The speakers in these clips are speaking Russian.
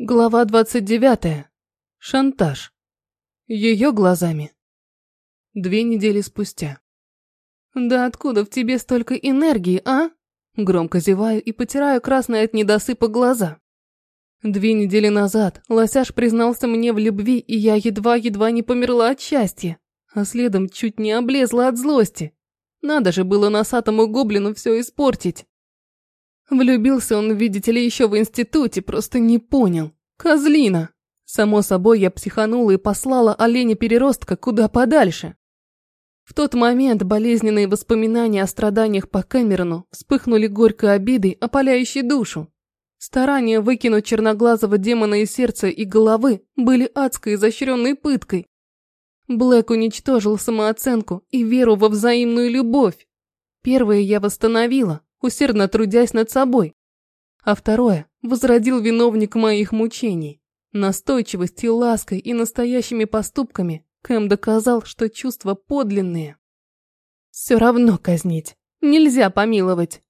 Глава 29. Шантаж. Ее глазами. Две недели спустя. «Да откуда в тебе столько энергии, а?» Громко зеваю и потираю красные от недосыпа глаза. Две недели назад Лосяш признался мне в любви, и я едва-едва не померла от счастья, а следом чуть не облезла от злости. Надо же было носатому гоблину все испортить. Влюбился он, видите ли, еще в институте, просто не понял. Козлина. Само собой, я психанула и послала оленя-переростка куда подальше. В тот момент болезненные воспоминания о страданиях по Кэмерону вспыхнули горькой обидой, опаляющей душу. Старания выкинуть черноглазого демона из сердца и головы были адской изощренной пыткой. Блэк уничтожил самооценку и веру во взаимную любовь. Первое я восстановила, усердно трудясь над собой. А второе возродил виновник моих мучений. Настойчивостью, лаской и настоящими поступками Кэм доказал, что чувства подлинные. Все равно казнить. Нельзя помиловать.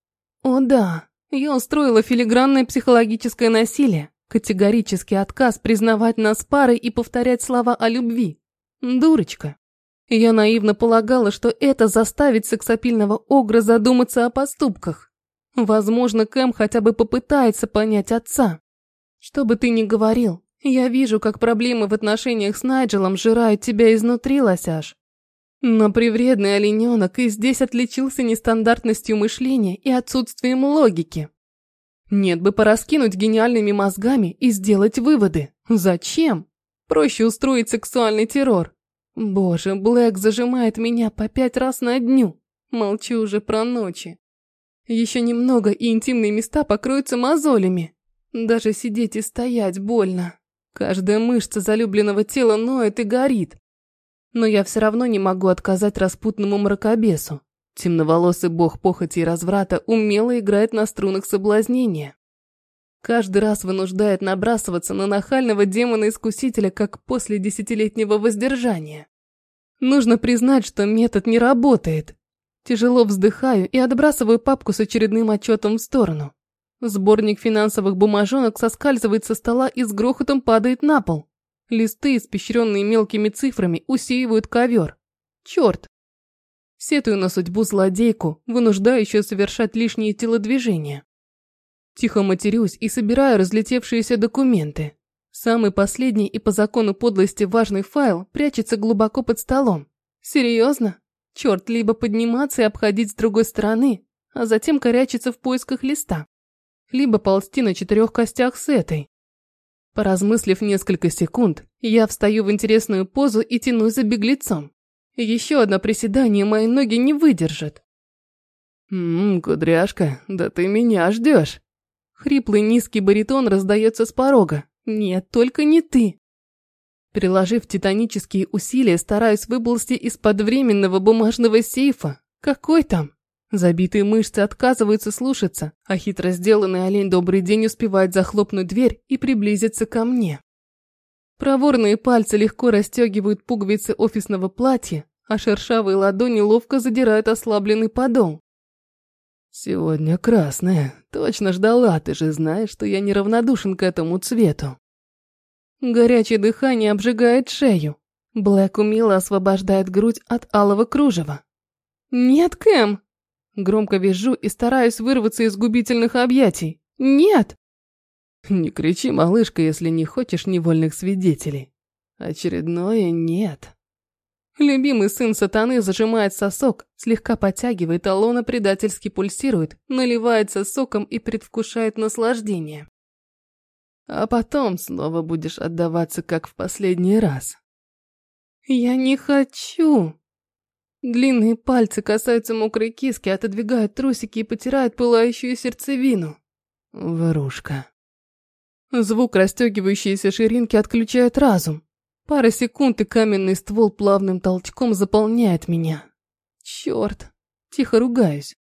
О да, я устроила филигранное психологическое насилие, категорический отказ признавать нас парой и повторять слова о любви. Дурочка. Я наивно полагала, что это заставит сексапильного огра задуматься о поступках. Возможно, Кэм хотя бы попытается понять отца. Что бы ты ни говорил, я вижу, как проблемы в отношениях с Найджелом жирают тебя изнутри, лосяж. Но привредный олененок и здесь отличился нестандартностью мышления и отсутствием логики. Нет бы пораскинуть гениальными мозгами и сделать выводы. Зачем? Проще устроить сексуальный террор. Боже, Блэк зажимает меня по пять раз на дню. Молчу уже про ночи. Еще немного, и интимные места покроются мозолями. Даже сидеть и стоять больно. Каждая мышца залюбленного тела ноет и горит. Но я все равно не могу отказать распутному мракобесу. Темноволосый бог похоти и разврата умело играет на струнах соблазнения. Каждый раз вынуждает набрасываться на нахального демона-искусителя, как после десятилетнего воздержания. Нужно признать, что метод не работает. Тяжело вздыхаю и отбрасываю папку с очередным отчетом в сторону. Сборник финансовых бумажонок соскальзывает со стола и с грохотом падает на пол. Листы, испещренные мелкими цифрами, усеивают ковер. Черт! Сетую на судьбу злодейку, вынуждающую совершать лишние телодвижения. Тихо матерюсь и собираю разлетевшиеся документы. Самый последний и по закону подлости важный файл прячется глубоко под столом. Серьезно? Черт, либо подниматься и обходить с другой стороны, а затем корячиться в поисках листа. Либо ползти на четырех костях с этой. Поразмыслив несколько секунд, я встаю в интересную позу и тянусь за беглецом. Еще одно приседание мои ноги не выдержат. «Ммм, кудряшка, да ты меня ждешь. Хриплый низкий баритон раздается с порога. Нет, только не ты. Приложив титанические усилия, стараюсь выползти из-под временного бумажного сейфа. Какой там? Забитые мышцы отказываются слушаться, а хитро сделанный олень добрый день успевает захлопнуть дверь и приблизиться ко мне. Проворные пальцы легко расстегивают пуговицы офисного платья, а шершавые ладони ловко задирают ослабленный подол. «Сегодня красная. Точно ждала, ты же знаешь, что я неравнодушен к этому цвету». Горячее дыхание обжигает шею. Блэк умело освобождает грудь от алого кружева. «Нет, Кэм!» Громко вижу и стараюсь вырваться из губительных объятий. «Нет!» «Не кричи, малышка, если не хочешь невольных свидетелей. Очередное «нет». Любимый сын сатаны зажимает сосок, слегка подтягивает, а лона предательски пульсирует, наливается соком и предвкушает наслаждение. А потом снова будешь отдаваться, как в последний раз. Я не хочу. Длинные пальцы касаются мокрой киски, отодвигают трусики и потирают пылающую сердцевину. Врушка. Звук расстегивающейся ширинки отключает разум. Пара секунд, и каменный ствол плавным толчком заполняет меня. Черт! Тихо ругаюсь.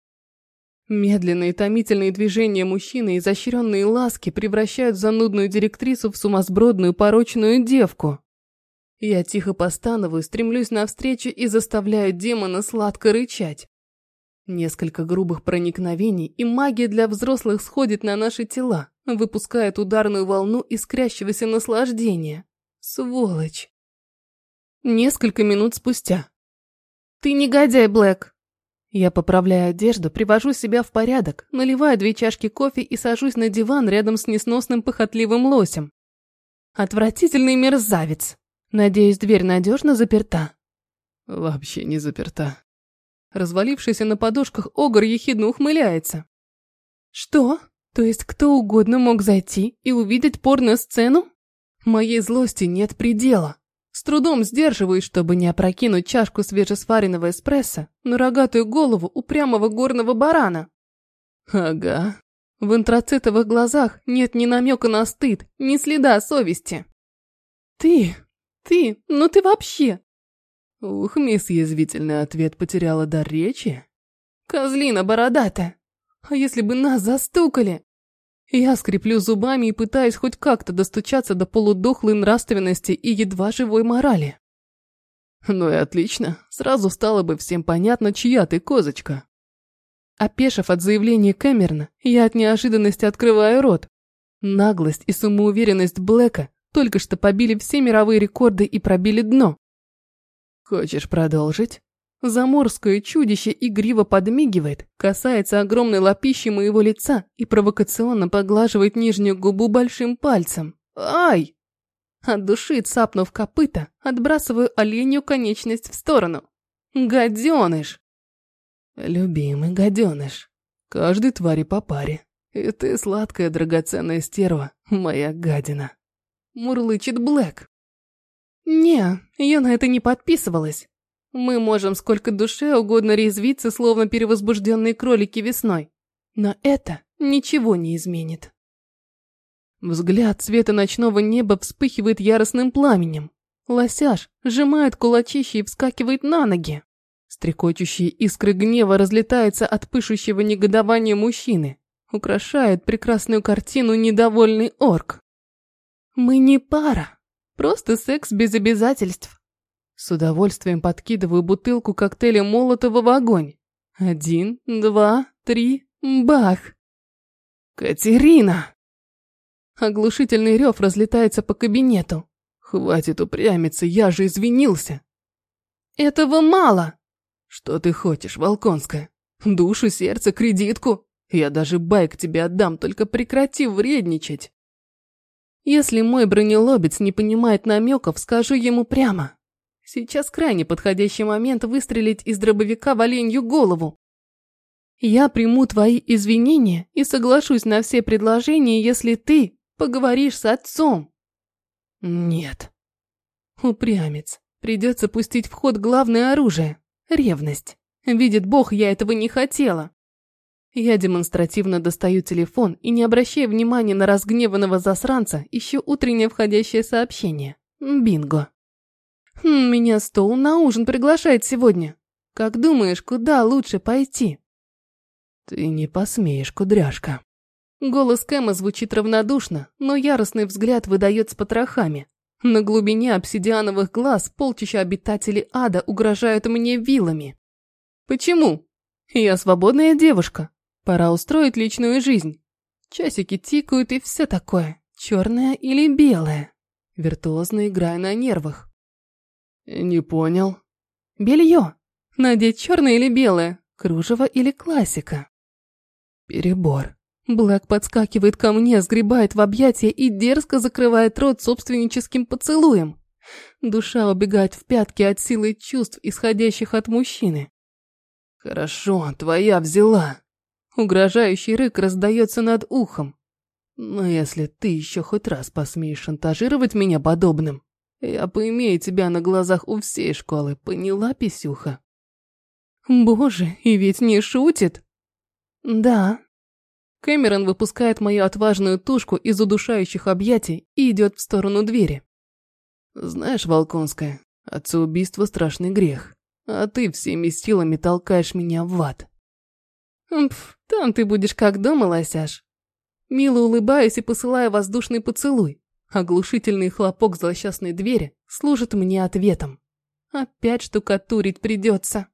Медленные томительные движения мужчины и изощренные ласки превращают занудную директрису в сумасбродную порочную девку. Я тихо постановую, стремлюсь навстречу и заставляю демона сладко рычать. Несколько грубых проникновений, и магия для взрослых сходит на наши тела, выпускает ударную волну искрящегося наслаждения. Сволочь. Несколько минут спустя. «Ты негодяй, Блэк!» Я поправляю одежду, привожу себя в порядок, наливаю две чашки кофе и сажусь на диван рядом с несносным похотливым лосем. Отвратительный мерзавец. Надеюсь, дверь надежно заперта. Вообще не заперта. Развалившийся на подушках Огр ехидно ухмыляется. Что? То есть кто угодно мог зайти и увидеть порно-сцену? Моей злости нет предела. С трудом сдерживаюсь, чтобы не опрокинуть чашку свежесваренного эспрессо на рогатую голову упрямого горного барана. Ага. В антрацитовых глазах нет ни намека на стыд, ни следа совести. Ты, ты, ну ты вообще. Ух, мисс язвительный ответ потеряла дар речи. Козлина бородатая. А если бы нас застукали? Я скреплю зубами и пытаюсь хоть как-то достучаться до полудохлой нравственности и едва живой морали. Ну и отлично, сразу стало бы всем понятно, чья ты козочка. Опешив от заявления Кэмерона, я от неожиданности открываю рот. Наглость и самоуверенность Блэка только что побили все мировые рекорды и пробили дно. Хочешь продолжить? Заморское чудище игриво подмигивает, касается огромной лапищи моего лица и провокационно поглаживает нижнюю губу большим пальцем. Ай! От души цапнув копыта, отбрасываю оленью конечность в сторону. Гаденыш! Любимый гаденыш. Каждой твари по паре. И ты, сладкая драгоценная стерва, моя гадина. Мурлычет Блэк. Не, я на это не подписывалась. Мы можем сколько душе угодно резвиться, словно перевозбужденные кролики весной. Но это ничего не изменит. Взгляд цвета ночного неба вспыхивает яростным пламенем. Лосяш сжимает кулачище и вскакивает на ноги. Стрекочущие искры гнева разлетаются от пышущего негодования мужчины. Украшает прекрасную картину недовольный орк. Мы не пара. Просто секс без обязательств. С удовольствием подкидываю бутылку коктейля Молотова в огонь. Один, два, три, бах! Катерина! Оглушительный рев разлетается по кабинету. Хватит упрямиться, я же извинился. Этого мало. Что ты хочешь, Волконская? Душу, сердце, кредитку? Я даже байк тебе отдам, только прекрати вредничать. Если мой бронелобец не понимает намеков, скажу ему прямо. Сейчас крайне подходящий момент выстрелить из дробовика в оленью голову. Я приму твои извинения и соглашусь на все предложения, если ты поговоришь с отцом. Нет. Упрямец. Придется пустить в ход главное оружие – ревность. Видит Бог, я этого не хотела. Я демонстративно достаю телефон и, не обращая внимания на разгневанного засранца, ищу утреннее входящее сообщение. Бинго. Хм, меня стол на ужин приглашает сегодня. Как думаешь, куда лучше пойти? Ты не посмеешь, кудряшка. Голос Кэма звучит равнодушно, но яростный взгляд выдает с потрохами. На глубине обсидиановых глаз полчища обитателей ада угрожают мне вилами. Почему? Я свободная девушка. Пора устроить личную жизнь. Часики тикают и все такое. Черное или белое. Виртуозно играя на нервах. Не понял. Белье. Надеть черное или белое, кружево или классика. Перебор. Блэк подскакивает ко мне, сгребает в объятия и дерзко закрывает рот собственническим поцелуем. Душа убегает в пятки от силы чувств, исходящих от мужчины. «Хорошо, твоя взяла». Угрожающий рык раздается над ухом. «Но если ты еще хоть раз посмеешь шантажировать меня подобным, я поимею тебя на глазах у всей школы, поняла, писюха? Боже, и ведь не шутит. Да. Кэмерон выпускает мою отважную тушку из удушающих объятий и идет в сторону двери. Знаешь, Волконская, отцеубийство страшный грех, а ты всеми силами толкаешь меня в ад. Пф, там ты будешь как дома, лосяш. Мило улыбаюсь и посылаю воздушный поцелуй. Оглушительный хлопок злосчастной двери служит мне ответом. Опять штукатурить придется.